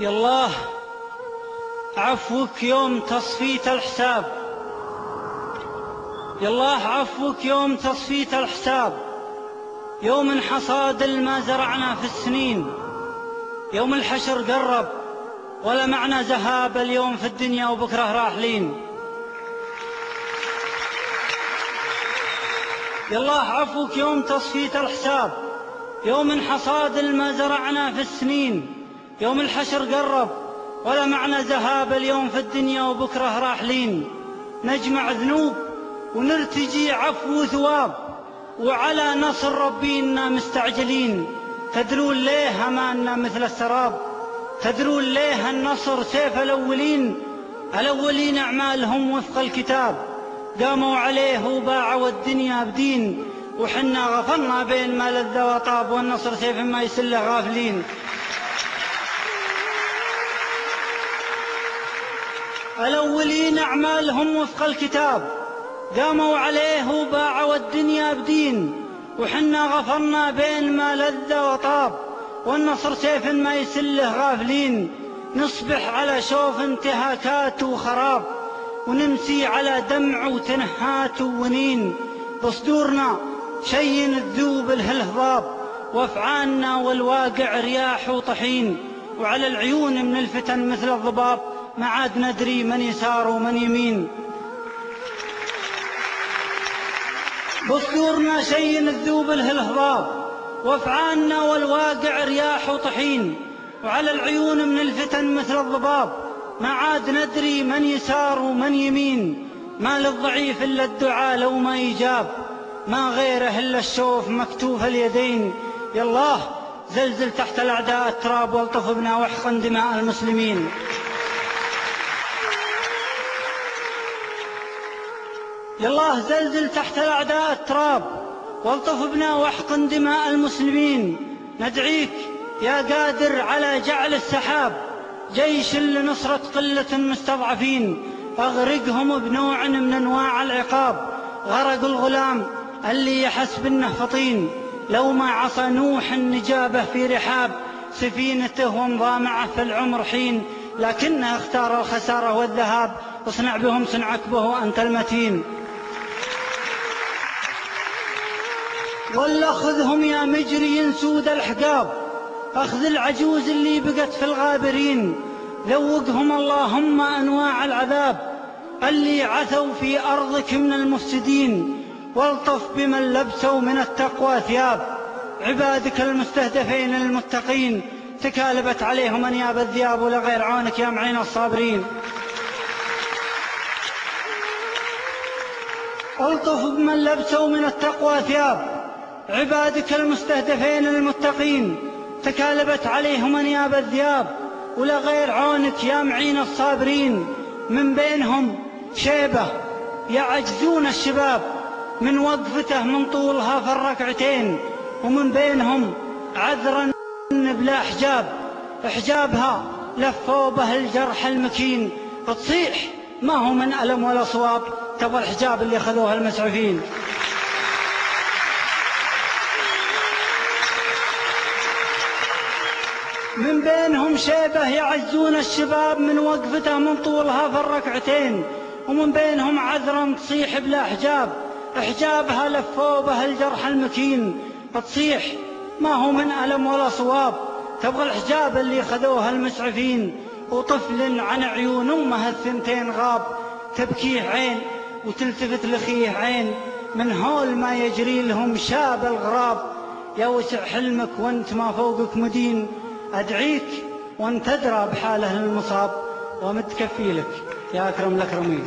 يالله عفوك يوم تصفيت الحساب. يالله عفوك يوم تصفيت الحساب. يوم حصاد ما زرعنا في السنين. يوم الحشر قرب ولا معنى ذهاب اليوم في الدنيا وبكره راحلين. يالله عفوك يوم تصفيت الحساب. يوم حصاد ما زرعنا في السنين. يوم الحشر قرب ولا معنى ذهاب اليوم في الدنيا وبكرة راحلين. نجمع ذنوب ونرتجي عفو وثواب وعلى نصر ربينا مستعجلين. تدرون ليه أماننا مثل السراب؟ تدرون ليه النصر سيف الأولين؟ الأولين أعمالهم وفق الكتاب. قاموا عليه وباعوا الدنيا بدين. وحنا غفرنا بين ما لذ وطاب والنصر سيف ما يسله غافلين. الأولين أعمالهم وفق الكتاب. قاموا عليه وباعوا الدنيا بدين. وحنا غفرنا بين ما لذ وطاب. والنصر سيف ما يسله غافلين. نصبح على شوف انتهاكات وخراب. ونمسي على دمع وتنهات وونين بصدورنا شين الذوب الهلهضاب. وأفعالنا والواقع رياح وطحين. وعلى العيون من الفتن مثل الضباب. ما عاد ندري من يسار ومن يمين. بصدورنا شين الذوب الهلهضاب وافعالنا والواقع رياح وطحين وعلى العيون من الفتن مثل الضباب. ما عاد ندري من يسار ومن يمين ما للضعيف إلا الدعاء لو ما يجاب. ما غيره إلا الشوف مكتوف اليدين. يا الله زلزل تحت الأعداء التراب والطف بنا واحقن دماء المسلمين. يا الله زلزل تحت الأعداء التراب والطف بنا واحقن دماء المسلمين. ندعيك يا قادر على جعل السحاب جيش لنصرة قلة المستضعفين أغرقهم بنوع من أنواع العقاب. غرق الغلام اللي يحس بالنه فطين لو ما عصى نوح النجابة في رحاب سفينته ومضى معه في العمر حين. لكنه اختار الخسارة والذهاب. اصنع بهم صنعك به أنت المتين. ولا خذهم يا مجري سود الحقاب. أخذ العجوز اللي بقت في الغابرين. ذوقهم اللهم أنواع العذاب. اللي عثوا في أرضك من المفسدين. والطف بمن لبسوا من التقوى ثياب. عبادك المستهدفين المتقين. تكالبت عليهم أنياب الذياب ولغير عونك يا معين الصابرين. ألطف بمن لبسوا من التقوى ثياب. عبادك المستهدفين المتقين تكالبت عليهم انياب الذياب ولغير عونك يا معين الصابرين. من بينهم شيبة يعجزون الشباب من وقفته من طولها في الركعتين ومن بينهم عذرا بلا حجاب. حجابها لفوا به الجرح المكين. تصيح ما هو من ألم ولا صواب تبغى الحجاب اللي أخذوها المسعفين. من بينهم شيبة يعزون الشباب من وقفته من طولها في الركعتين ومن بينهم عذرا تصيح بلا حجاب. حجابها لفوا به الجرح المكين تصيح ما هو من ألم ولا صواب. تبغى الحجاب اللي خذوها المسعفين. وطفل عن عيون أمه الثنتين غاب. تبكيه عين وتلتفت لخيه عين. من هول ما يجري لهم شاب الغراب. يا وسع حلمك وانت ما فوقك مدين. أدعيك وأن تدرى بحاله المصاب ومد كفيلك يا أكرم الأكرمين